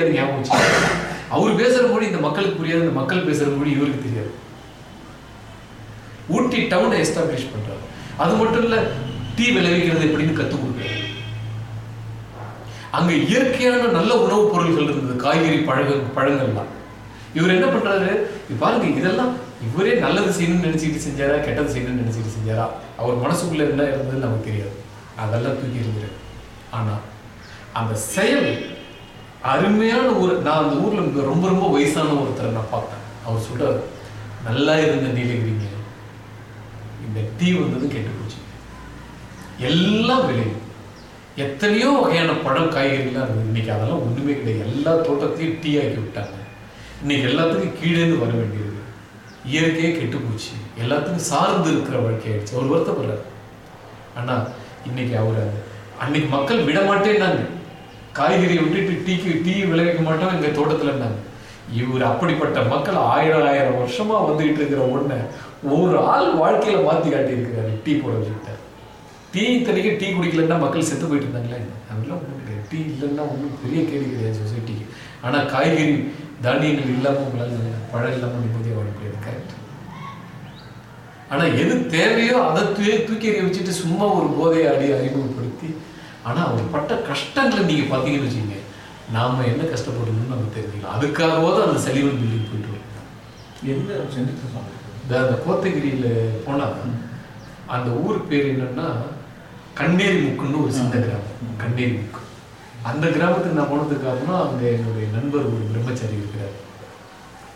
தெரியாது ஞாபகம் வச்சு அவர் பேசுகிற மொழி இந்த மக்களுக்கு புரியாது இந்த மக்கள் பேசுகிற மொழி இவருக்கு தெரியாது. ஊட்டி டவுனை எஸ்டாப்ளிஷ் பண்ணுறாரு அது மட்டும் இல்லை டீ விளைவிக்கிறது எப்படின்னு கற்றுக் கொடுக்குறாரு. அங்க இயற்கையான நல்ல உணவுப் பொருள்கள் இருந்தது காய்கறி பழங்கள் பழங்கள்லாம். இவர் என்ன பண்றாரு? பாருங்க இதெல்லாம் இவரே நல்லது செய்யணும்னு நினைச்சிட்டு செஞ்சாரா கெட்டது செய்யணும்னு நினைச்சிட்டு செஞ்சாரா? அவர் மனசுக்குள்ள என்ன இருந்ததுன்னு நமக்கு தெரியாது. அதெல்லாம் தூக்கி எறிஞ்சிரு ஆனா அந்த செயல் அருமையான ஒரு நான் அந்த ஊர்ல ரொம்ப ரொம்ப வயசான ஒருத்தரை நான் பார்த்தேன். அவர் சொல்றாரு நல்லா இருந்த நீலகிரிங்க. இந்த டீ வந்தது கெட்டு போச்சு எல்லாம் விளையும் எத்தனையோ வகையான பழம் காய்கறிலாம் இருந்தது. இன்னைக்கு அதெல்லாம் ஒண்ணுமே கிடையாது. எல்லா தோட்டத்தையும் டீ ஆக்கி விட்டாங்க. இன்னைக்கு எல்லாத்துக்கும் கீழேந்து வர வேண்டியது. இயற்கையே கெட்டு போச்சு எல்லாத்துக்கும் சார்ந்து இருக்கிற வாழ்க்கை ஆயிடுச்சு. அவர் வருத்தப்படுறாரு. ஆனா இன்னைக்கு அவர் அன்னைக்கு மக்கள் விட காய்கறியை விட்டுட்டு டீக்கு டீ விளைவிக்க மாட்டோம் எங்க தோட்டத்துல இருந்தாங்க இவர் அப்படிப்பட்ட மக்கள் ஆயிரம் ஆயிரம் வருஷமா வந்துகிட்டு இருக்கிற ஒண்ண ஒரு ஆள் வாழ்க்கையில மாத்தி காட்டி இருக்கிறாரு டீ போட வச்சுக்கிட்டார் டீ இத்தனைக்கு டீ குடிக்கலன்னா மக்கள் செத்து போயிட்டு இருந்தாங்களே அதெல்லாம் ஒன்றும் கிடையாது. டீ இல்லைன்னா ஒன்றும் பெரிய கேள்வி கிடையாது சொசைட்டிக்கு. ஆனா காய்கறி தானியங்கள் இல்லாம உங்களால பழம் இல்லாம நிம்மதியாக வாழ முடியாது. கரெக்ட் ஆனா எது தேவையோ அதை தூக்கி தூக்கி எறிய வச்சுட்டு சும்மா ஒரு போதையை அடி அறிமுகப்படுத்தி ஆனா அவர் பட்ட கஷ்டங்களை நீங்க பார்த்தீங்கன்னு வச்சுக்கோங்க. நாம என்ன கஷ்டப்படணும்னு நம்ம தெரிஞ்சுக்கலாம் அதுக்காகவாவது அந்த செலிவன் பில்டிங் போயிட்டு வரும். எந்த சென்டர் சாமி? அந்த கோத்தகிரியில போனா அந்த ஊர் பேர் என்னன்னா கண்ணேரி முக்குன்னு ஒரு சின்ன கிராமம். கண்ணேரி முக்கு. அந்த கிராமத்துக்கு நான் போனதுக்கு காரணம் அங்க என்னுடைய நண்பர் ஒரு பிரம்மச்சாரி இருக்கிறார்.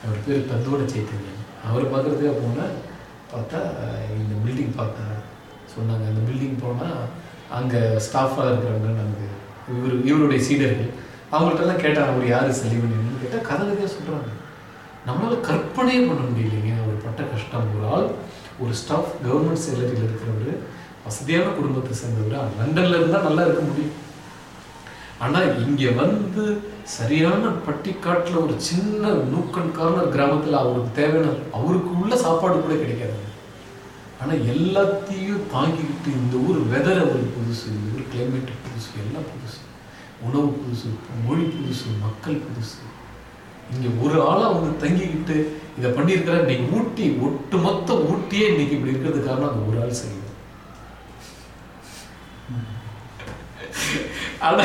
அவர் பேர் தத்துவட சைத்தன்யம் அவர் பார்க்கறதுக்காக போனேன் பார்த்தா இந்த பில்டிங் பார்த்தேன் சொன்னாங்க. அந்த பில்டிங் போனால் அங்கே ஸ்டாஃபாக இருக்கிறவங்க நமக்கு இவர் இவருடைய சீடர்கள் அவங்கள்ட்டெல்லாம் கேட்டால் அவர் யார்? செலிவன் கேட்டால் கதை சொல்கிறாங்க நம்மளால் கற்பனையே பண்ண முடியலைங்க. அவர் பட்ட கஷ்டம் ஒரு ஆள் ஒரு ஸ்டாஃப் கவர்மெண்ட் சேலரியில் இருக்கிறவர் வசதியான குடும்பத்தை சேர்ந்தவர். லண்டனில் இருந்தால் நல்லா இருக்க முடியும். ஆனால் இங்கே வந்து சரியான பட்டிக்காட்டில் ஒரு சின்ன நூக்கன் கார்னர் கிராமத்தில் அவருக்கு தேவையான அவருக்கு உள்ள சாப்பாடு கூட கிடைக்காது. ஆனால் எல்லாத்தையும் தாங்கிக்கிட்டு இந்த ஊர் வெதரை அவருக்கு புதுசு எல்லாம் புதுசு. உணவு புதுசு மொழி புதுசு மக்கள் புதுசு. இங்க ஒரு ஆளா வந்து தங்கிக்கிட்டு இதை பண்ணியிருக்கிற இன்னைக்கு ஊட்டி ஒட்டுமொத்த ஊட்டியே இன்னைக்கு இப்படி இருக்கிறது காரணம் அந்த ஒரு ஆள் சரி ஆனா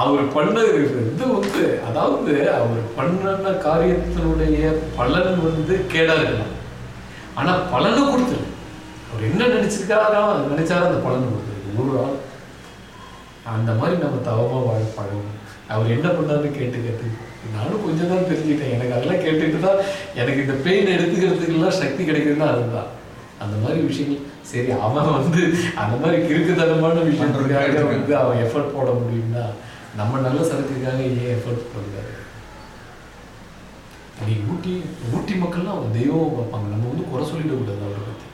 அவர் பண்ணது இது வந்து அதாவது அவர் பண்ண காரியத்தினுடைய பலன் வந்து கேடா இருக்கலாம். ஆனா பலனை கொடுத்துரு. அவர் என்ன நினைச்சிருக்காரோ நினைச்சாரோ அந்த பலனை கொடுத்துருக்கு ஒரு ஆள். அந்த மாதிரி நம்ம தவமா வாழ பழகணும் அவர் என்ன பண்ணாருன்னு கேட்டு கேட்டு நானும் கொஞ்சம் தான் தெரிஞ்சுக்கிட்டேன். எனக்கு அதெல்லாம் கேட்டுட்டு தான் எனக்கு இந்த பெயின் எடுத்துக்கிறதுக்கெல்லாம் சக்தி கிடைக்குதுன்னா அதுதான். அந்த மாதிரி விஷயங்கள். சரி அவன் வந்து அந்த மாதிரி கிறுக்குத்தனமான விஷயத்துக்காக வந்து அவன் எஃபர்ட் போட முடியும்னா நம்ம நல்ல சரக்குக்காக ஏன் எஃபர்ட் போடுறாரு நீ ஊட்டி ஊட்டி மக்கள்லாம் அவங்க தெய்வம் பார்ப்பாங்க. நம்ம வந்து குறை சொல்லிடக்கூடாது அவரை பற்றி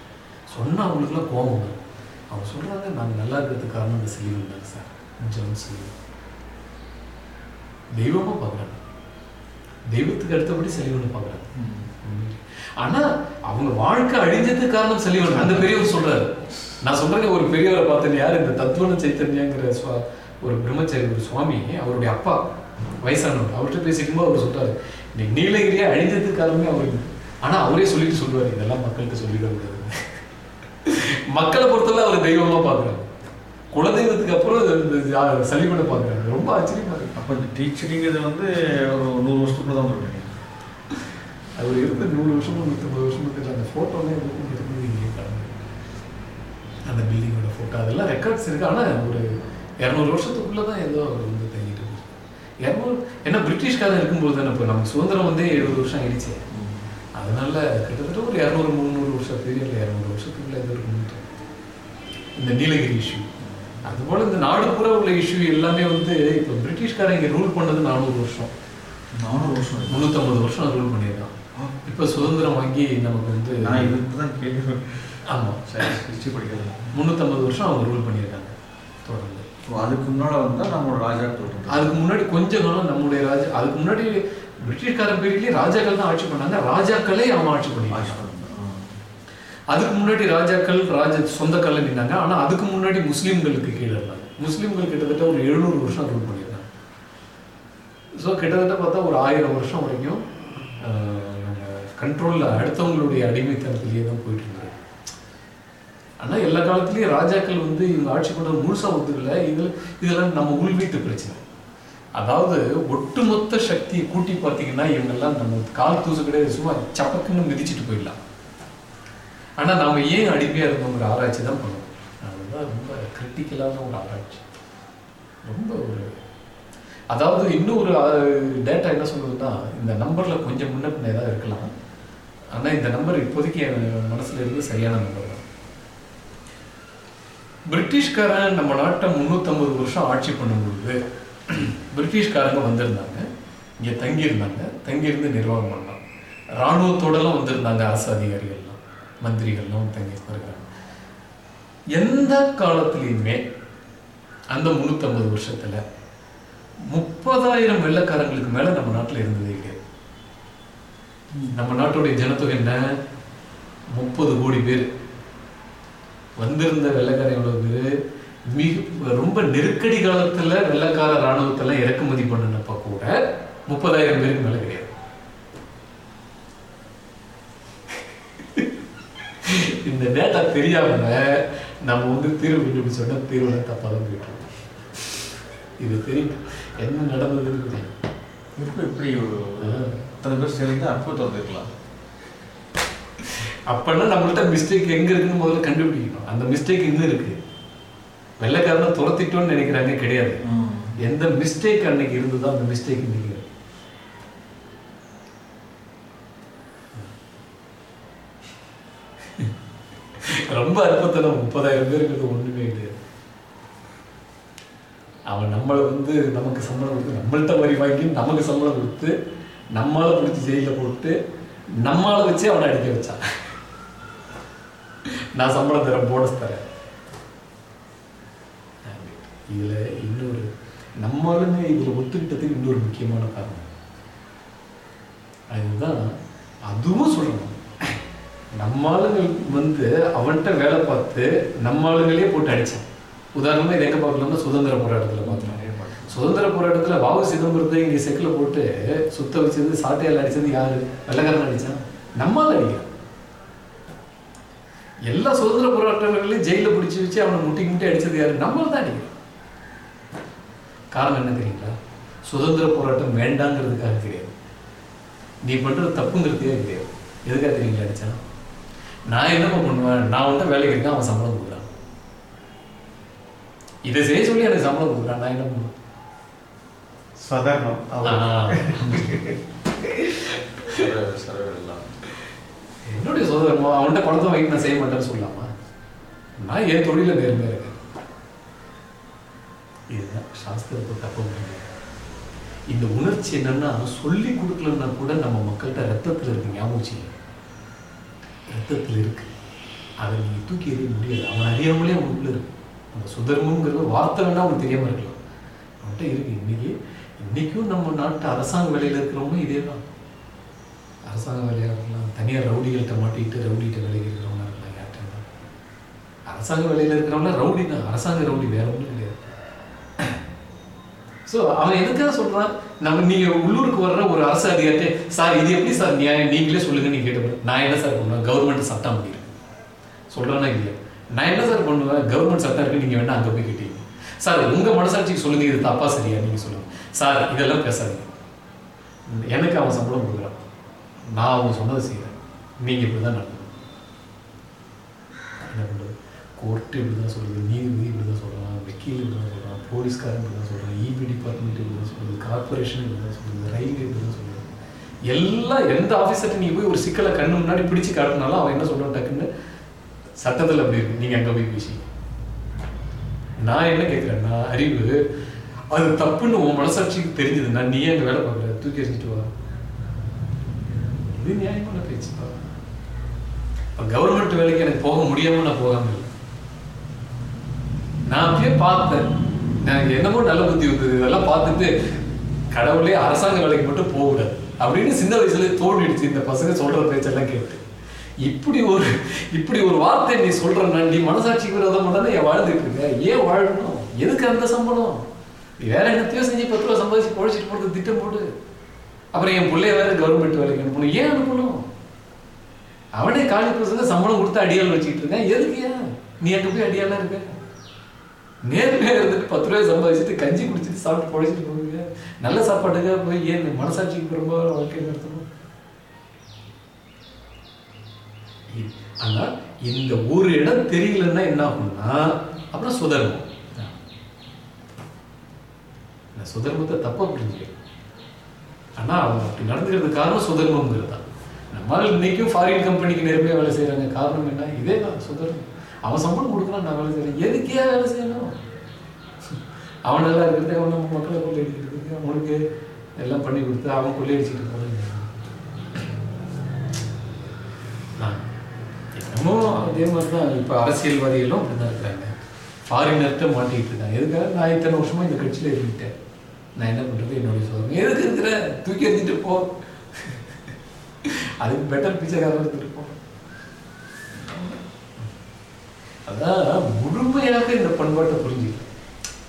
சொன்னால் அவங்களுக்குலாம் கோபம் வரும். அவங்க சொல்கிறாங்க நாங்கள் நல்லா இருக்கிறதுக்கு காரணம் இந்த தான் சார். ஜான் செலிவன் தெய்வமாக பார்க்குறாங்க. தெய்வத்துக்கு அடுத்தபடி செலிவனை பார்க்குறாங்க. ஆனா அவங்க வாழ்க்கை அழிஞ்சதுக்கு காரணம் செலிவன். அந்த பெரியவர் சொல்றாரு. நான் சொல்றேன் ஒரு பெரியவரை பார்த்தேன். யார்? இந்த தத்துவன சைத்தன்யாங்கிற சுவா ஒரு பிரம்மச்சாரி ஒரு சுவாமி அவருடைய அப்பா வயசானவர். அவர்கிட்ட பேசிக்கும்போது அவர் சொல்றாரு இன்னைக்கு நீலகிரியே அழிஞ்சதுக்கு காரணமே அவருக்கு ஆனா அவரே சொல்லிட்டு சொல்லுவார் இதெல்லாம் மக்களுக்கு சொல்லிட கூடாது மக்களை பொறுத்தவரை அவர் தெய்வமா பாக்குறாரு குலதெய்வத்துக்கு அப்புறம் இந்த சலிமனை பார்க்குறாரு ரொம்ப ஆச்சரியமா இருக்கு. அப்போ இந்த டீச்சரிங்கிறது வந்து ஒரு நூறு வருஷத்துக்குள்ள தான் வந்துருக்கீங்க அவர் இருந்து நூறு வருஷமா நூற்றம்பது வருஷமா தெரியல. அந்த ஃபோட்டோலாம் எதுவும் இருக்குது. அந்த பில்டிங்கோட ஃபோட்டோ அதெல்லாம் ரெக்கார்ட்ஸ் இருக்கு. ஆனா ஒரு இரநூறு வருஷத்துக்குள்ள தான் ஏதோ அவர் வந்து தங்கிட்டு இரநூறு ஏன்னா பிரிட்டிஷ்காரன் இருக்கும்போது தானே இப்போ நமக்கு சுதந்திரம் வந்து எழுபது வருஷம் ஆயிடுச்சு. அதனால கிட்டத்தட்ட ஒரு இரநூறு முந்நூறு வருஷம் பீரியட்ல இரநூறு வருஷத்துக்குள்ள எது இருக்குன்னு இந்த நீலகிரி இஷ்யூ அதுபோல இந்த நாடு பூரா உள்ள இஷ்யூ எல்லாமே வந்து இப்போ பிரிட்டிஷ்காரன் இங்க ரூல் பண்ணது நானூறு வருஷம். நானூறு வருஷம். முந்நூற்றம்பது வருஷம் ரூல் பண்ணியிருக்கான். இப்போ சுதந்திரம் வாங்கி நமக்கு வந்து நான் இதுக்கு தான் கேள்வி. ஆமாம் சரி ஹிஸ்ட்ரி படிக்கிறது முந்நூற்றம்பது வருஷம் அவங்க ரூல் பண்ணியிருக்காங்க. தொடர்ந்து. ஸோ அதுக்கு முன்னால வந்தா நம்மளோட ராஜா அதுக்கு முன்னாடி கொஞ்ச காலம் நம்முடைய ராஜா அதுக்கு முன்னாடி பிரிட்டிஷ்காரன் பீரியட்லேயே ராஜாக்கள் தான் ஆட்சி பண்ணாங்க. ராஜாக்களே அவன் ஆட்சி பண்ணிருக்காங்க அதுக்கு முன்னாடி ராஜாக்கள் ராஜ சொந்தக்கல்ல நின்னாங்க. ஆனால் அதுக்கு முன்னாடி முஸ்லீம்களுக்கு கீழே இருந்தாங்க. முஸ்லீம்கள் கிட்டத்தட்ட ஒரு எழுநூறு வருஷம் ரூல் பண்ணியிருந்தாங்க. ஸோ கிட்டத்தட்ட பார்த்தா ஒரு ஆயிரம் வருஷம் வரைக்கும் கண்ட்ரோலில் அடுத்தவங்களுடைய அடிமைத்தனத்திலேயே தான் போயிட்டு இருந்தாங்க ஆனால் எல்லா காலத்துலேயும் ராஜாக்கள் வந்து இவங்க ஆட்சி பண்ணுறது முழுசாக ஒத்துக்கல. இதில் இதெல்லாம் நம்ம உள்வீட்டு பிரச்சனை. அதாவது ஒட்டுமொத்த சக்தியை கூட்டி பார்த்தீங்கன்னா இவங்கெல்லாம் நம்ம கால் தூசு கிடையாது. சும்மா சப்பக்குன்னு மிதிச்சிட்டு போயிடலாம். ஆனால் நாம் ஏன் அடிமையாக இருந்தோங்கிற ஆராய்ச்சி தான் பண்ணுவோம் அதுதான் ரொம்ப கிரிட்டிக்கலான ஒரு ஆராய்ச்சி. ரொம்ப ஒரு அதாவது இன்னொரு டேட்டா என்ன சொல்லுதுன்னா இந்த நம்பரில் கொஞ்சம் முன்ன பின்ன ஏதாவது இருக்கலாம். ஆனால் இந்த நம்பர் இப்போதைக்கு என் மனசில் இருந்து சரியான நம்பர் தான். பிரிட்டிஷ்காரன் நம்ம நாட்டை முந்நூற்றம்பது வருஷம் ஆட்சி பண்ணும்பொழுது பிரிட்டிஷ்காரங்க வந்திருந்தாங்க. இங்கே தங்கியிருந்தாங்க. தங்கியிருந்து நிர்வாகம் பண்ணாங்க. இராணுவத்தோடலாம் வந்திருந்தாங்க அரசு அதிகாரிகள். மந்திரிகள்லாம் தங்கியிருந்தாங்க எந்த காலத்துலேயுமே அந்த முந்நூற்றம்பது வருஷத்துல முப்பதாயிரம் வெள்ளக்காரங்களுக்கு மேல நம்ம நாட்டுல இருந்ததே கிடையாது. நம்ம நாட்டுடைய ஜனத்தொகை என்ன? முப்பது கோடி பேர். வந்திருந்த வெள்ளக்கார எவ்வளவு பேரு? மிக ரொம்ப நெருக்கடி காலத்துல வெள்ளக்கார இராணுவத்தெல்லாம் இறக்குமதி பண்ணினப்ப கூட முப்பதாயிரம் பேருக்கு மேலே கிடையாது இந்த டேட்டா தெரியாம நம்ம வந்து தீர்வு கண்டுபிடிச்ச சொன்னா தீர்வுல தப்பா தான் போயிட்டு. இது தெரியும். என்ன நடந்ததுன்னு தெரியும். எப்படி இப்படி ஒரு அத்தனை பேர் சேர்ந்து அற்புதம் வந்துருக்கலாம். அப்பன்னா நம்மள்ட்ட மிஸ்டேக் எங்க இருக்குன்னு முதல்ல கண்டுபிடிக்கணும். அந்த மிஸ்டேக் இன்னும் இருக்கு? வெள்ளைக்காரனை துரத்திட்டோம்னு நினைக்கிறாங்க கிடையாது. எந்த மிஸ்டேக் அன்னைக்கு இருந்ததோ அந்த மிஸ்டேக் இன்னைக்கு இருக்கு. ரொம்ப அற்புதம். முப்பதாயிரம் பேருக்கு ஒன்றுமே கிடையாது. அவன் நம்மளை வந்து நமக்கு சம்பளம் கொடுத்து நம்மள்ட்ட வரி வாங்கி நமக்கு சம்பளம் கொடுத்து நம்மளால பிடிச்சி ஜெயிலில் போட்டு நம்மளால வச்சு அவனை அடிக்க வச்சான். நான் சம்பளம் தரேன் போனஸ் தரேன். இதில் இன்னொரு நம்மளுமே இதில் ஒத்துக்கிட்டதுக்கு இன்னொரு முக்கியமான காரணம். அதுதான் அதுவும் சொல்லணும். நம்ம ஆளுங்க வந்து அவன்கிட்ட வேலை பார்த்து நம்ம ஆளுங்களே போட்டு அடிச்சான். உதாரணமாக இது எங்கே பார்க்கலாம்னா சுதந்திர போராட்டத்துல பார்த்துருக்காங்க சுதந்திர போராட்டத்துல வாவு சிதம்பரத்தை இங்க செக்குல போட்டு சுத்த வச்சது சாட்டையால் அடித்தது யாரு? வெள்ளக்காரன் அடிச்சான். நம்மால் அடிக்கிறான் எல்லா சுதந்திர போராட்டங்களையும் ஜெயில பிடிச்சி வச்சு அவனை முட்டி முட்டி அடிச்சது யாரு? நம்மள தான் அடிக்கிறான் காரணம் என்ன தெரியுங்களா? சுதந்திர போராட்டம் வேண்டாங்கிறதுக்காக கிடையாது. நீ பண்ணுற தப்புங்கிறதுக்காக கிடையாது. எதுக்காக தெரியுங்களா அடித்தான் நான் என்னப்பா பண்ணுவேன்? நான் வந்து வேலைக்கு இருக்கேன் அவன் சம்பளம் கொடுக்குறான். இதை செய்ய சொல்லி எனக்கு சம்பளம் கொடுக்குறான். நான் என்ன பண்ணுவேன்? என்னுடைய சோதரமோ அவன்கிட்ட பணத்தை வாங்கி நான் செய்ய மாட்டேன்னு சொல்லலாமா நான் என் தொழில நேர்மையா இருக்கேன். இதுதான் சாஸ்திரத்தை தப்பு. இந்த உணர்ச்சி என்னன்னா சொல்லி கொடுக்கலன்னா கூட நம்ம மக்கள்கிட்ட ரத்தத்துல இருக்கு ஞாபகம் வச்சுக்கங்க. ரத்தத்தில் இருக்கு. அதை நீங்க தூக்கி எறிய முடியாது. அவன் அறியாமலே உள்ள இருக்கு. அந்த சுதர்மங்கிறது வார்த்தை வேணா அவனுக்கு தெரியாம இருக்கலாம். அவன்கிட்ட இருக்கு. இன்னைக்கு இன்னைக்கும் நம்ம நாட்டு அரசாங்க வேலையில இருக்கிறவங்க இதே தான் அரசாங்க வேலையா இருக்கலாம். தனியார் ரவுடிகள்கிட்ட மாட்டிக்கிட்டு ரவுடிகிட்ட வேலைக்கு இருக்கிறவங்க இருக்கலாம். யார்கிட்ட அரசாங்க வேலையில இருக்கிறவங்களாம் ரவுடி தான் அரசாங்க ரவுடி வேற ஒன்றும் ஸோ அவன் எதுக்காக சொல்றான்? நம்ம நீங்க உள்ளூருக்கு வர்ற ஒரு அரசு அதிகாரத்தை சார் இது எப்படி சார் நியாயம்? நீங்களே சொல்லுங்க நீங்க கேட்டு நான் என்ன சார் பண்ணுவேன்? கவர்மெண்ட் சட்டம் முடியும் சொல்கிறேன்னா இல்லையா? நான் என்ன சார் பண்ணுவேன்? கவர்மெண்ட் சட்டம் இருக்கு நீங்க வேணா அங்க போய் கேட்டீங்க. சார் உங்க மனசாட்சிக்கு சொல்லுங்க இது தப்பா சரியா? நீங்க சொல்லுங்க. சார் இதெல்லாம் பேசாதீங்க. எனக்கு அவன் சம்பளம் கொடுக்குறான். நான் அவங்க சொன்னதை செய்கிறேன் நீங்க இப்படிதான் நடக்கணும். என்ன பண்ணுறது கோர்ட்டு இப்படி தான் சொல்லுது நீதிபதி இப்படி தான் சொல்கிறான் வக்கீல் இப்படி தான் சொல்கிறான் போலீஸ்காரன் இப்படி தான் சொல்கிறான் இபி டிபார்ட்மெண்ட் இப்படி தான் சொல்கிறது கார்பரேஷன் இப்படி தான் சொல்கிறது ரயில்வே இப்படி தான் சொல்கிறது எல்லாம் எந்த ஆஃபீஸர்கிட்ட நீ போய் ஒரு சிக்கலை கண்ணு முன்னாடி பிடிச்சு காட்டினாலும் அவன் என்ன சொல்கிறான் டக்குன்னு? சட்டத்தில் அப்படி இருக்கு. நீங்கள் அங்கே போய் பேசி. நான் என்ன கேட்குறேன்னா அறிவு. அது தப்புன்னு உன் மனசாட்சிக்கு தெரிஞ்சதுன்னா நீ ஏன் அங்கே வேலை பார்க்குற தூக்கி எறிஞ்சிட்டு வா. இது நியாயமான பேச்சுப்பா இப்போ கவர்மெண்ட் வேலைக்கு எனக்கு போக முடியாம நான் போகாமல் இல்லை. நான் அப்படியே பார்த்தேன். எனக்கு என்னமோ நல்ல புத்தி வந்தது. இதெல்லாம் பார்த்துட்டு கடவுளே அரசாங்க வேலைக்கு மட்டும் போகக்கூடாது. அப்படின்னு சின்ன வயசுல தோண்டிடுச்சு. இந்த பசங்க சொல்ற பேச்செல்லாம் கேட்டு. இப்படி ஒரு இப்படி ஒரு வார்த்தை நீ சொல்றனா நீ மனசாட்சிக்கு விரோதம் பண்ணா ஏன் வாழ்ந்துட்டு இருக்க? ஏன் வாழணும்? எதுக்கு அந்த சம்பளம்? வேற என்னத்தையோ செஞ்சு பத்து ரூபா சம்பாதிச்சு பொழைச்சிட்டு போறது திட்டம் போட்டு. அப்புறம் என் பிள்ளைய வேற கவர்மெண்ட் வேலைக்கு அனுப்பணும். ஏன் அனுப்பணும்? அவனே காலி பசங்க சம்பளம் கொடுத்து அடியால் வச்சுக்கிட்டு இருக்கேன். எதுக்கு ஏன்? நீ அங்க போய் அடியாலாம் இருக்க? நேர்மையாக இருந்துட்டு பத்து ரூபாய் சம்பாதிச்சுட்டு கஞ்சி குடிச்சிட்டு சாப்பிட்டு பொழைச்சிட்டு போவீங்க நல்ல சாப்பாட்டுக்காக போய் ஏன் இந்த மனசாட்சிக்கு ரொம்ப வாழ்க்கை நடத்தணும்? ஆனால் ஆனா இந்த ஒரு இடம் தெரியலன்னா என்ன ஆகும்னா அப்புறம் சுதர்மம். சுதர்மத்தை தப்பா புரிஞ்சுக்க ஆனா அவங்க அப்படி நடந்துக்கிறது காரணம் சுதர்மம்ங்கிறது தான். நம்மளால் இன்னைக்கும் ஃபாரின் கம்பெனிக்கு நேர்மையாக வேலை செய்யறாங்க. காரணம் என்ன? இதே தான் சுதர்மம். அவன் சம்பளம் கொடுக்கலாம் நான் வேலை செய்யணும் எதுக்கே வேலை செய்யணும்? அவன் நல்லா இருக்கிறது அவன் நம்ம மக்களை கொள்ளையடிக்கிறது அவனுக்கு எல்லாம் பண்ணி கொடுத்து அவன் கொள்ளையடிச்சிட்டு போறது நான் என்னமோ அதே மாதிரி தான் இப்போ அரசியல்வாதிகளும் அப்படி தான் இருக்கிறாங்க. ஃபாரினர்கிட்ட மாட்டிக்கிட்டு இருக்காங்க. எதுக்காக நான் இத்தனை வருஷமாக இந்த கட்சியில் இருந்துட்டேன்? நான் என்ன பண்ணுறது என்னுடைய சோதனை. எதுக்கு இருக்கிற? தூக்கி எறிஞ்சிட்டு போ. அதுக்கு பெட்டர் பிச்சைக்காரன் எடுத்துட்டு போ அதான் முழுமையாக இந்த பண்பாட்டை புரிஞ்சுக்கணும்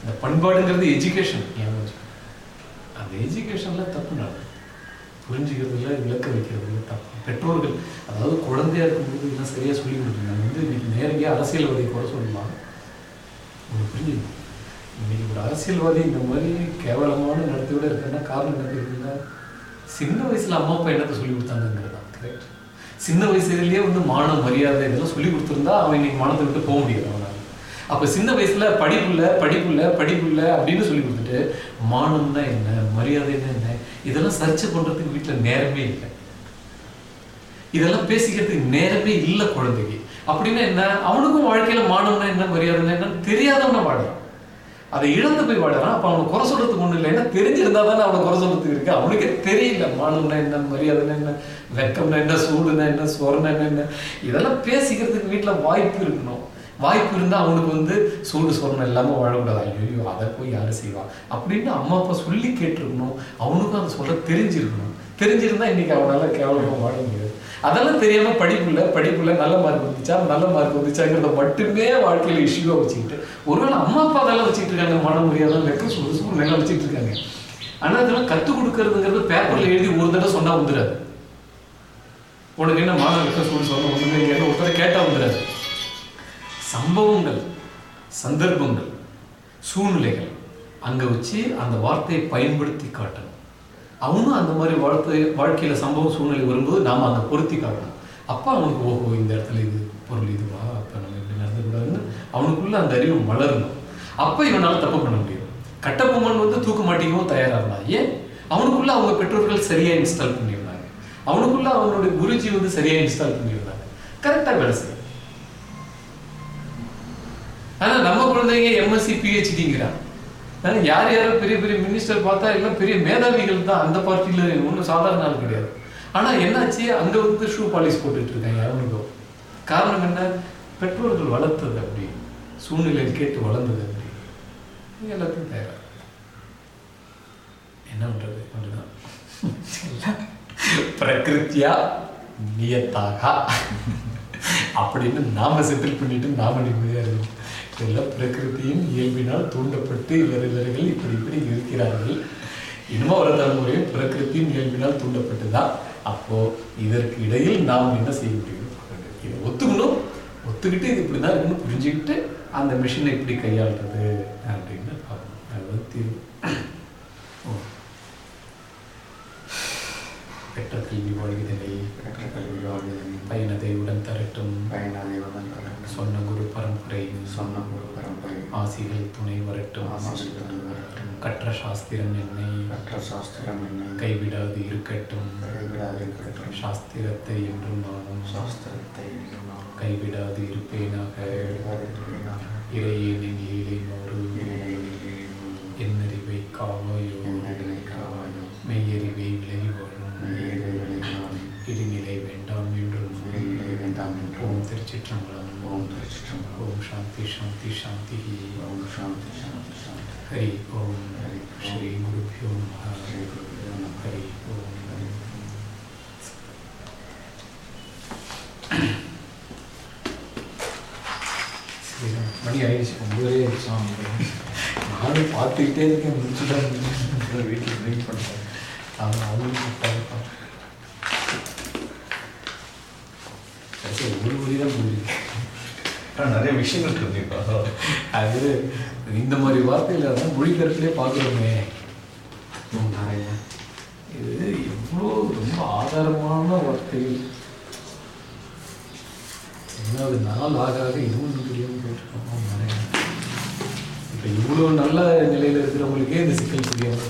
இந்த பண்பாடுங்கிறது எஜுகேஷன் அந்த எஜுகேஷன்ல தப்பு நடக்கும். புரிஞ்சுக்கிறதுல விளக்க வைக்கிறதுல தப்பு. பெற்றோர்கள் அதாவது குழந்தையா இருக்கும்போது இதெல்லாம் சரியாக சொல்லி கொடுக்கணும் நம்ம வந்து இன்னைக்கு நேரடியாக அரசியல்வாதியை கூட சொல்லலாம். உங்களுக்கு புரிஞ்சுக்கணும். இன்னைக்கு ஒரு அரசியல்வாதி இந்த மாதிரி கேவலமான நடத்தையோட இருக்குன்னா காரணம் என்ன தெரியுதுன்னா சின்ன வயசுல அம்மா அப்பா என்னத்தை சொல்லி கொடுத்தாங்கிறது தான். கரெக்ட் சின்ன வயசுலயே வந்து மானம் மரியாதை இதெல்லாம் சொல்லி கொடுத்துருந்தா அவன் இன்னைக்கு மானத்தை விட்டு போக முடியாது அவனால். அப்ப சின்ன வயசுல படிப்புல படிப்புல படிப்புல அப்படின்னு சொல்லி கொடுத்துட்டு மானம்னா என்ன மரியாதைன்னா என்ன இதெல்லாம் சர்ச்சை பண்றதுக்கு வீட்டுல நேரமே இல்லை. இதெல்லாம் பேசிக்கிறதுக்கு நேரமே இல்லை குழந்தைக்கு. அப்படின்னா என்ன? அவனுக்கும் வாழ்க்கையில மானம்னா என்ன மரியாதைன்னா என்னன்னு தெரியாதவன வாழ்றான் அதை இழந்து போய் வாடுறான் அப்ப அவனை குறை சொல்றதுக்கு ஒண்ணு இல்லை. ஏன்னா தெரிஞ்சிருந்தா தானே அவனை குறை சொல்றதுக்கு இருக்கு. அவனுக்கே தெரியல. மானம்னா என்ன? மரியாதைன்னா என்ன? வெக்கம்னா என்ன? சூடுனா என்ன? சொரணா என்ன? இதெல்லாம் பேசிக்கிறதுக்கு வீட்டுல வாய்ப்பு இருக்கணும். வாய்ப்பு இருந்தா அவனுக்கு வந்து சூடு சொரணம் இல்லாம வாழக்கூடாது. ஐயோ அதை போய் யாரு செய்வான் அப்படின்னு அம்மா அப்பா சொல்லி கேட்டிருக்கணும். அவனுக்கும் அதை சொல்ல தெரிஞ்சிருக்கணும். தெரிஞ்சிருந்தா இன்னைக்கு அவனால கேவலமா வாழ முடியாது. அதெல்லாம் தெரியாம படிப்புல படிப்புல நல்ல மார்க் வந்துச்சா நல்ல மார்க் வந்துச்சாங்கிறத மட்டுமே வாழ்க்கையில இஷ்யூவா வச்சுக்கிட்டு ஒருவேளை அம்மா அப்பா அதெல்லாம் வச்சுட்டு இருக்காங்க மன மரியாதை வெக்க சொல்லு நல்லா வச்சுட்டு இருக்காங்க. ஆனா அதெல்லாம் கத்து கொடுக்கறதுங்கிறது பேப்பர்ல எழுதி ஒரு தடவை சொன்னா வந்துடாது. உனக்கு என்ன மான வெக்க சொல்லு சொல்ல ஒண்ணுமே இல்லைன்னு ஒருத்தரை கேட்டா வந்துடாது. சம்பவங்கள் சந்தர்ப்பங்கள் சூழ்நிலைகள் அங்க வச்சு அந்த வார்த்தையை பயன்படுத்தி காட்டணும். அவனும் அந்த மாதிரி வாழ்க்கை வாழ்க்கையில் சம்பவம் சூழ்நிலை வரும்போது நாம் அதை பொருத்தி காட்டணும். அப்போ அவனுக்கு ஓஹோ இந்த இடத்துல இது பொருள் இதுவா? அப்போ நம்ம இப்படி நடந்துக்கூடாதுன்னு அவனுக்குள்ள அந்த அறிவு வளரணும். அப்போ இவனால் தப்பு பண்ண முடியும். கட்டபொம்மன் வந்து தூக்க மாட்டிக்கவும் தயாராக இருந்தான் ஏன்? அவனுக்குள்ள அவங்க பெற்றோர்கள் சரியாக இன்ஸ்டால் பண்ணியிருந்தாங்க. அவனுக்குள்ள அவனுடைய குருஜி வந்து சரியாக இன்ஸ்டால் பண்ணியிருந்தாங்க. கரெக்டாக வேலை செய்யும் ஆனால் நம்ம குழந்தைங்க எம்எஸ்சி பிஹெச்டிங்கிறான் ஏன்னா யார் யாரோ பெரிய பெரிய மினிஸ்டர் பார்த்தா எல்லாம் பெரிய மேதாவிகள் தான் அந்த பார்ட்டியில் ஒன்றும் சாதாரண ஆள் கிடையாது. ஆனா என்னாச்சு? அங்க வந்து ஷூ பாலிஷ் போட்டுட்டு இருக்காங்க அவனுக்கோ காரணம் என்ன? பெற்றோர்கள் வளர்த்தது அப்படி. சூழ்நிலையில் கேட்டு வளர்ந்தது அப்படி. எல்லாத்தையும் தேவை என்ன பண்றது? அப்படிதான். பிரகிருத்தியா நியத்தாக அப்படின்னு நாம செட்டில் பண்ணிட்டு நாம நிம்மதியா இருக்கும் எல்லாம் பிரகிருத்தியின் இயல்பினால் தூண்டப்பட்டு இவர் இவர்கள் இப்படி இப்படி இருக்கிறார்கள். இனிமே வர தலைமுறையும் பிரகிருத்தியின் இயல்பினால் தூண்டப்பட்டுதான் அப்போது இதற்கு இடையில் நாம் என்ன செய்ய முடியும்? இதை ஒத்துக்கணும். ஒத்துக்கிட்டு இது இப்படிதான் இருக்குன்னு புரிஞ்சுக்கிட்டு அந்த மிஷினை எப்படி கையாளுறது அப்படின்னு பார்க்கணும் அது தீர்வு பெற்ற கல்வி வாழ்கிறதை பெற்ற கல்வி பயனதை உடன் தரட்டும். பயனாளி வளம் தரட்டும். சொன்ன குரு பரம்பரை. சொன்ன ஒரு பரம்பரை. ஆசிகள் துணை வரட்டும். துணை வரட்டும். கற்ற சாஸ்திரம் என்னை கற்ற சாஸ்திரம் என்னை கைவிடாது இருக்கட்டும். கைவிடாது இருக்கட்டும். சாஸ்திரத்தை என்றும் நானும் சாஸ்திரத்தை என்றும் நான் கைவிடாது இருப்பேனாக. இறையேனின் ஏழைனோடு இறைவனின் என்னறிவை காவாயோ. ஓம் திருச்சிற்றம்பலம் ஓம் திருச்சிற்றம்பலம். ஓம் சாந்தி சாந்தி சாந்தி ஓம் சாந்தி சாந்தி சாந்தி. ஹரி ஓம் ஹரி ஓம். ஸ்ரீ குருபியோ நமः ஸ்ரீ குருபியோ நமः. ஹரி ஓம் ஹரி சரி, மணி ஆயிடுச்சு ஒன்பதே ஆயிடுச்சு நானும் நானும் பார்த்துக்கிட்டே இருக்கேன் முடிச்சுதான் வீட்டில் ட்ரிங்க் பண்ணுறேன் அவன் அவனும் கூப்பிட்டாங்க. புரியுது. ஆனால் நிறைய விஷயங்கள் தெரிஞ்சுக்கோ அது இந்த மாதிரி வார்த்தையில தான் மொழிபெயர்ப்பிலே பார்க்குறோமே. நிறைய. இது எவ்வளோ ரொம்ப ஆதாரமான வார்த்தைகள் அது நாள் ஆக ஆக இன்னும் தெரியாமல் போயிட்டு நிறைய. இப்போ இவ்வளோ நல்ல நிலையில் இருக்கிறவங்களுக்கே இந்த சிக்கல் தெரியாது.